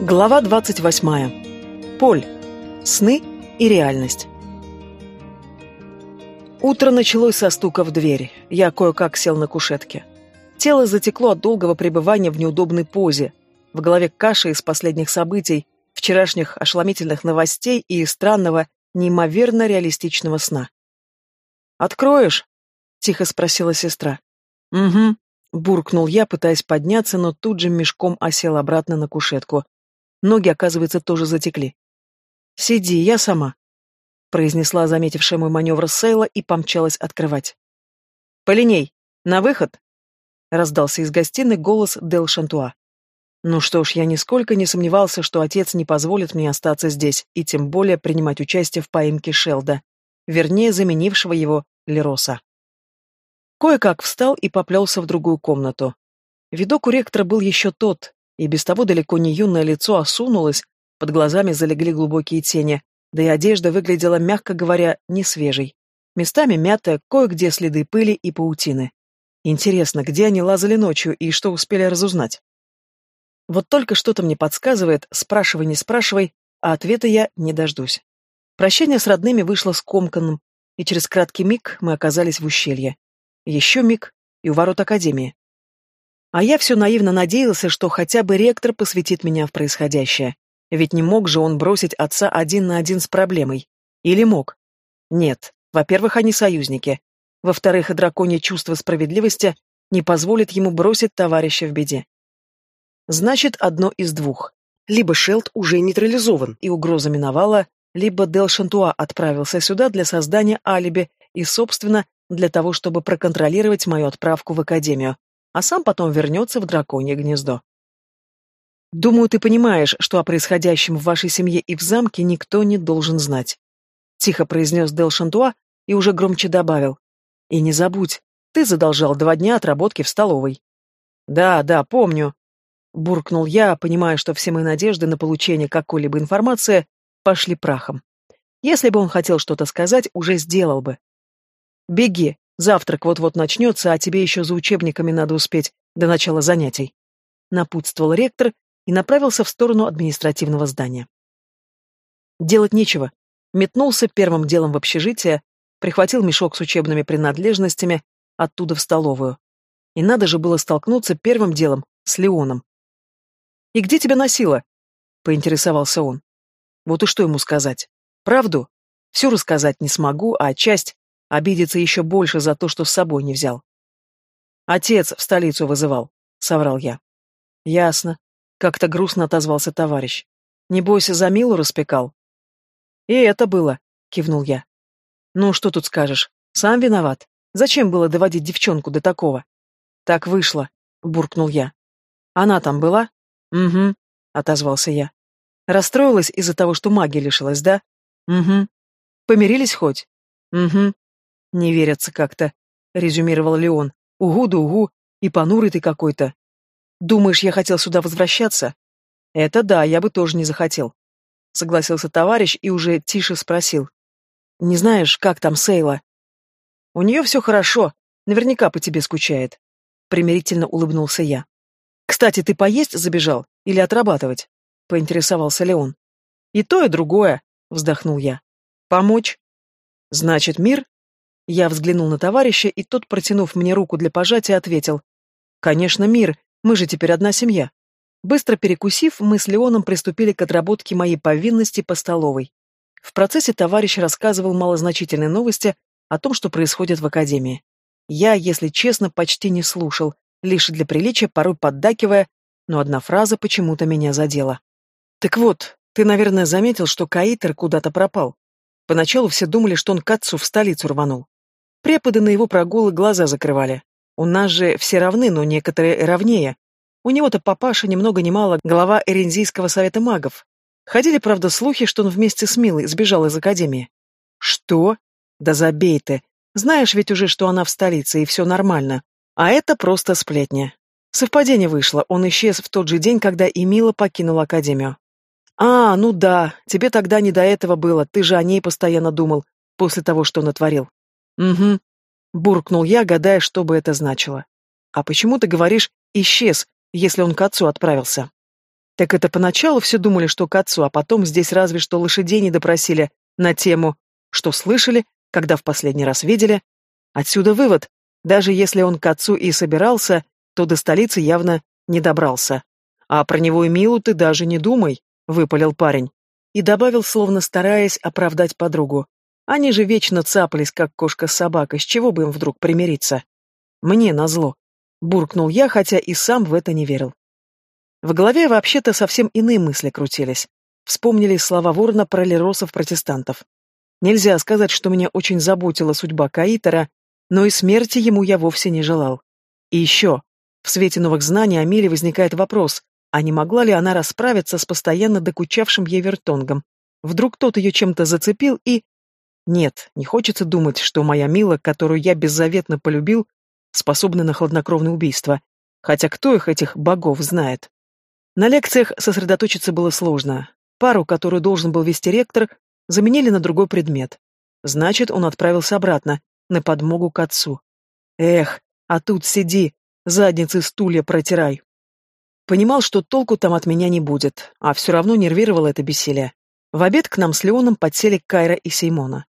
Глава 28. Поль. Сны и реальность. Утро началось со стука в дверь. Я кое-как сел на кушетке. Тело затекло от долгого пребывания в неудобной позе. В голове каша из последних событий, вчерашних ошеломительных новостей и странного, неимоверно реалистичного сна. «Откроешь?» — тихо спросила сестра. «Угу», — буркнул я, пытаясь подняться, но тут же мешком осел обратно на кушетку. Ноги, оказывается, тоже затекли. «Сиди, я сама», — произнесла заметившая мой маневр Сейла и помчалась открывать. «Полиней, на выход!» — раздался из гостиной голос Дел Шантуа. Ну что ж, я нисколько не сомневался, что отец не позволит мне остаться здесь, и тем более принимать участие в поимке Шелда, вернее, заменившего его Лероса. Кое-как встал и поплелся в другую комнату. Видок у ректора был еще тот, и без того далеко не юное лицо осунулось, под глазами залегли глубокие тени, да и одежда выглядела, мягко говоря, не свежей. Местами мятая, кое-где следы пыли и паутины. Интересно, где они лазали ночью и что успели разузнать? Вот только что-то мне подсказывает, спрашивай, не спрашивай, а ответа я не дождусь. Прощание с родными вышло скомканным, и через краткий миг мы оказались в ущелье. Еще миг, и у ворот Академии. А я все наивно надеялся, что хотя бы ректор посвятит меня в происходящее. Ведь не мог же он бросить отца один на один с проблемой. Или мог? Нет. Во-первых, они союзники. Во-вторых, драконье чувство справедливости не позволит ему бросить товарища в беде. Значит, одно из двух. Либо Шелд уже нейтрализован, и угроза миновала, либо Дел Шантуа отправился сюда для создания алиби и, собственно, для того, чтобы проконтролировать мою отправку в Академию а сам потом вернется в драконье гнездо. Думаю, ты понимаешь, что о происходящем в вашей семье и в замке никто не должен знать. Тихо произнес Дел Шантуа и уже громче добавил. И не забудь, ты задолжал два дня отработки в столовой. Да, да, помню. Буркнул я, понимая, что все мои надежды на получение какой-либо информации пошли прахом. Если бы он хотел что-то сказать, уже сделал бы. «Беги, Завтрак вот-вот начнется, а тебе еще за учебниками надо успеть до начала занятий. Напутствовал ректор и направился в сторону административного здания. Делать нечего. Метнулся первым делом в общежитие, прихватил мешок с учебными принадлежностями, оттуда в столовую. И надо же было столкнуться первым делом с Леоном. «И где тебя носило?» — поинтересовался он. Вот и что ему сказать? Правду? Все рассказать не смогу, а часть Обидится еще больше за то, что с собой не взял. Отец в столицу вызывал, соврал я. Ясно. Как-то грустно отозвался товарищ. Не бойся, за Милу распекал. И это было, кивнул я. Ну, что тут скажешь? Сам виноват. Зачем было доводить девчонку до такого? Так вышло, буркнул я. Она там была? Угу, отозвался я. Расстроилась из-за того, что магия лишилась, да? Угу. Помирились хоть? Угу. «Не верится как-то», — резюмировал Леон. «Угу да угу, и понурый ты какой-то. Думаешь, я хотел сюда возвращаться?» «Это да, я бы тоже не захотел», — согласился товарищ и уже тише спросил. «Не знаешь, как там Сейла?» «У нее все хорошо, наверняка по тебе скучает», — примирительно улыбнулся я. «Кстати, ты поесть забежал или отрабатывать?» — поинтересовался Леон. «И то, и другое», — вздохнул я. «Помочь?» «Значит, мир?» Я взглянул на товарища, и тот, протянув мне руку для пожатия, ответил. «Конечно, мир, мы же теперь одна семья». Быстро перекусив, мы с Леоном приступили к отработке моей повинности по столовой. В процессе товарищ рассказывал малозначительные новости о том, что происходит в академии. Я, если честно, почти не слушал, лишь для приличия, порой поддакивая, но одна фраза почему-то меня задела. «Так вот, ты, наверное, заметил, что Каитер куда-то пропал. Поначалу все думали, что он к отцу в столицу рванул. Преподы на его прогулы глаза закрывали. У нас же все равны, но некоторые равнее. У него-то папаша ни много ни мало глава Эрензийского совета магов. Ходили, правда, слухи, что он вместе с Милой сбежал из академии. Что? Да забей ты. Знаешь ведь уже, что она в столице, и все нормально. А это просто сплетня. Совпадение вышло, он исчез в тот же день, когда и Мила покинула академию. А, ну да, тебе тогда не до этого было, ты же о ней постоянно думал, после того, что натворил. «Угу», — буркнул я, гадая, что бы это значило. «А почему ты говоришь «исчез», если он к отцу отправился?» Так это поначалу все думали, что к отцу, а потом здесь разве что лошадей не допросили на тему, что слышали, когда в последний раз видели. Отсюда вывод, даже если он к отцу и собирался, то до столицы явно не добрался. А про него и Милу ты даже не думай, выпалил парень. И добавил, словно стараясь оправдать подругу. Они же вечно цапались, как кошка с собакой, с чего бы им вдруг примириться? Мне назло. Буркнул я, хотя и сам в это не верил. В голове вообще-то совсем иные мысли крутились. Вспомнили слова Ворона про леросов-протестантов. Нельзя сказать, что меня очень заботила судьба Каитера, но и смерти ему я вовсе не желал. И еще, в свете новых знаний о Миле возникает вопрос, а не могла ли она расправиться с постоянно докучавшим ей вертонгом? Вдруг тот ее чем-то зацепил и... Нет, не хочется думать, что моя Мила, которую я беззаветно полюбил, способна на хладнокровное убийство. Хотя кто их, этих богов, знает? На лекциях сосредоточиться было сложно. Пару, которую должен был вести ректор, заменили на другой предмет. Значит, он отправился обратно, на подмогу к отцу. Эх, а тут сиди, задницы стулья протирай. Понимал, что толку там от меня не будет, а все равно нервировало это бессилие. В обед к нам с Леоном подсели Кайра и Сеймона.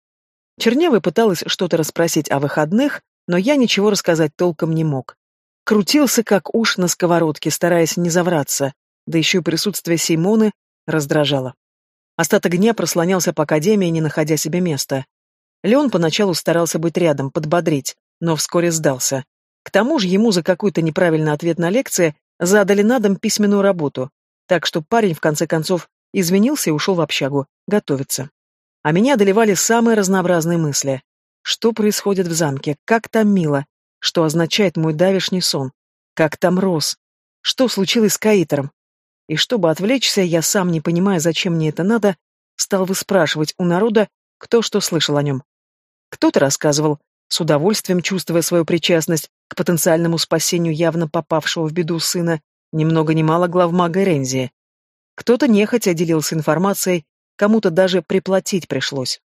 Чернявый пыталась что-то расспросить о выходных, но я ничего рассказать толком не мог. Крутился, как уж на сковородке, стараясь не завраться, да еще и присутствие Симоны раздражало. Остаток дня прослонялся по академии, не находя себе места. Леон поначалу старался быть рядом, подбодрить, но вскоре сдался. К тому же ему за какой-то неправильный ответ на лекции задали на дом письменную работу, так что парень в конце концов извинился и ушел в общагу, готовиться. А меня одолевали самые разнообразные мысли. Что происходит в замке? Как там мило? Что означает мой давишний сон? Как там Рос? Что случилось с Каитером? И чтобы отвлечься, я сам, не понимая, зачем мне это надо, стал выспрашивать у народа, кто что слышал о нем. Кто-то рассказывал, с удовольствием чувствуя свою причастность к потенциальному спасению явно попавшего в беду сына, ни много ни мало главмага Рензи. Кто-то нехотя делился информацией, кому-то даже приплатить пришлось.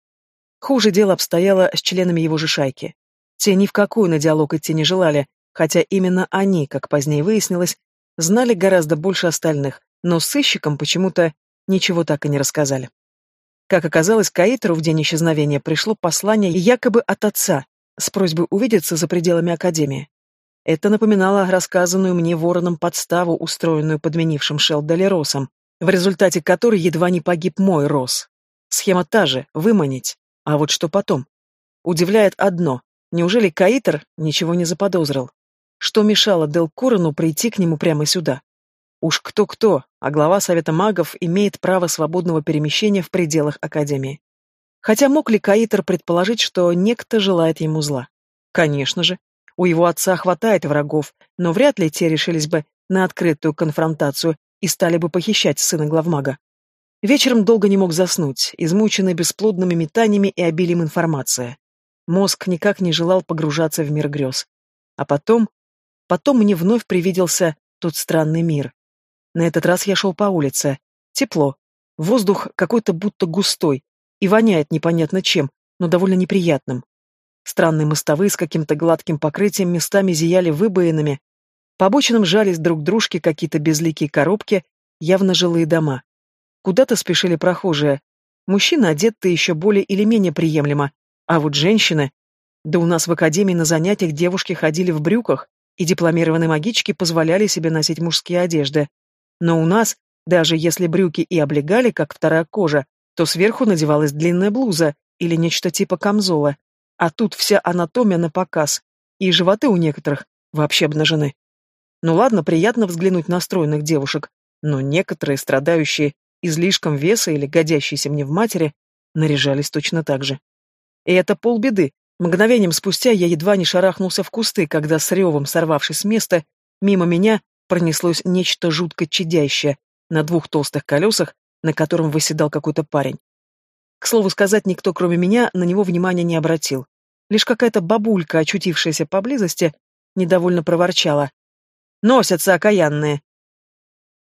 Хуже дело обстояло с членами его же шайки. Те ни в какую на диалог идти не желали, хотя именно они, как позднее выяснилось, знали гораздо больше остальных, но сыщикам почему-то ничего так и не рассказали. Как оказалось, Каитеру в день исчезновения пришло послание якобы от отца с просьбой увидеться за пределами Академии. Это напоминало рассказанную мне вороном подставу, устроенную подменившим Шелдали Росом, в результате которой едва не погиб мой Рос. Схема та же — выманить. А вот что потом? Удивляет одно. Неужели Каитер ничего не заподозрил? Что мешало Дел Курану прийти к нему прямо сюда? Уж кто-кто, а глава Совета магов имеет право свободного перемещения в пределах Академии. Хотя мог ли Каитер предположить, что некто желает ему зла? Конечно же. У его отца хватает врагов, но вряд ли те решились бы на открытую конфронтацию и стали бы похищать сына главмага. Вечером долго не мог заснуть, измученный бесплодными метаниями и обилием информации. Мозг никак не желал погружаться в мир грез. А потом... Потом мне вновь привиделся тот странный мир. На этот раз я шел по улице. Тепло. Воздух какой-то будто густой и воняет непонятно чем, но довольно неприятным. Странные мостовые с каким-то гладким покрытием местами зияли выбоинами. По обочинам жались друг дружки какие-то безликие коробки, явно жилые дома. Куда-то спешили прохожие. Мужчины одеты еще более или менее приемлемо, а вот женщины... Да у нас в академии на занятиях девушки ходили в брюках, и дипломированные магички позволяли себе носить мужские одежды. Но у нас, даже если брюки и облегали, как вторая кожа, то сверху надевалась длинная блуза или нечто типа камзола. А тут вся анатомия на показ, и животы у некоторых вообще обнажены. Ну ладно, приятно взглянуть на стройных девушек, но некоторые, страдающие излишком веса или годящиеся мне в матери, наряжались точно так же. И это полбеды. Мгновением спустя я едва не шарахнулся в кусты, когда с ревом, сорвавшись с места, мимо меня пронеслось нечто жутко чадящее на двух толстых колесах, на котором выседал какой-то парень. К слову сказать, никто, кроме меня, на него внимания не обратил. Лишь какая-то бабулька, очутившаяся поблизости, недовольно проворчала. «Носятся окаянные!»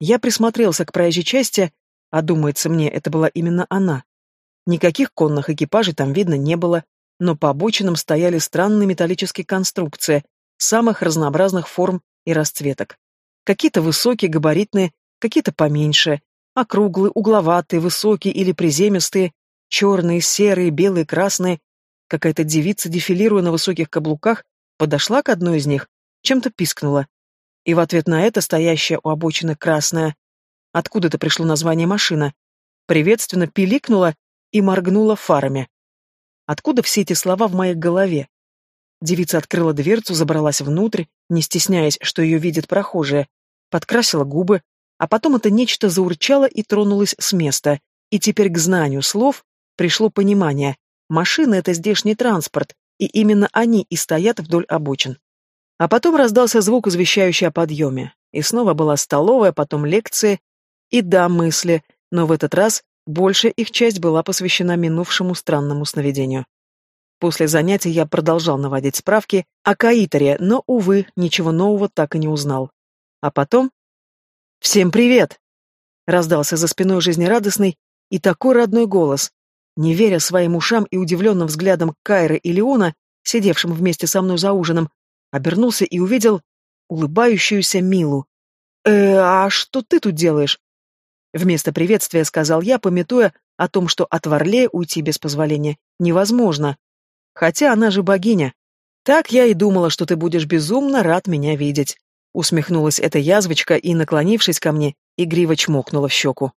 Я присмотрелся к проезжей части, а думается мне, это была именно она. Никаких конных экипажей там видно не было, но по обочинам стояли странные металлические конструкции самых разнообразных форм и расцветок. Какие-то высокие, габаритные, какие-то поменьше, округлые, угловатые, высокие или приземистые, черные, серые, белые, красные. Какая-то девица, дефилируя на высоких каблуках, подошла к одной из них, чем-то пискнула. И в ответ на это стоящая у обочины красная, откуда-то пришло название машина, приветственно пиликнула и моргнула фарами. Откуда все эти слова в моей голове? Девица открыла дверцу, забралась внутрь, не стесняясь, что ее видят прохожие, подкрасила губы, а потом это нечто заурчало и тронулось с места, и теперь к знанию слов пришло понимание. Машина — это здешний транспорт, и именно они и стоят вдоль обочин. А потом раздался звук, извещающий о подъеме. И снова была столовая, потом лекции. И да, мысли, но в этот раз большая их часть была посвящена минувшему странному сновидению. После занятий я продолжал наводить справки о Каиторе, но, увы, ничего нового так и не узнал. А потом... «Всем привет!» Раздался за спиной жизнерадостный и такой родной голос. Не веря своим ушам и удивленным взглядом Кайры и Леона, сидевшим вместе со мной за ужином, обернулся и увидел улыбающуюся Милу. «Э, а что ты тут делаешь?» Вместо приветствия сказал я, пометуя о том, что от Варлея уйти без позволения невозможно. Хотя она же богиня. Так я и думала, что ты будешь безумно рад меня видеть. Усмехнулась эта язвочка и, наклонившись ко мне, игриво чмокнула в щеку.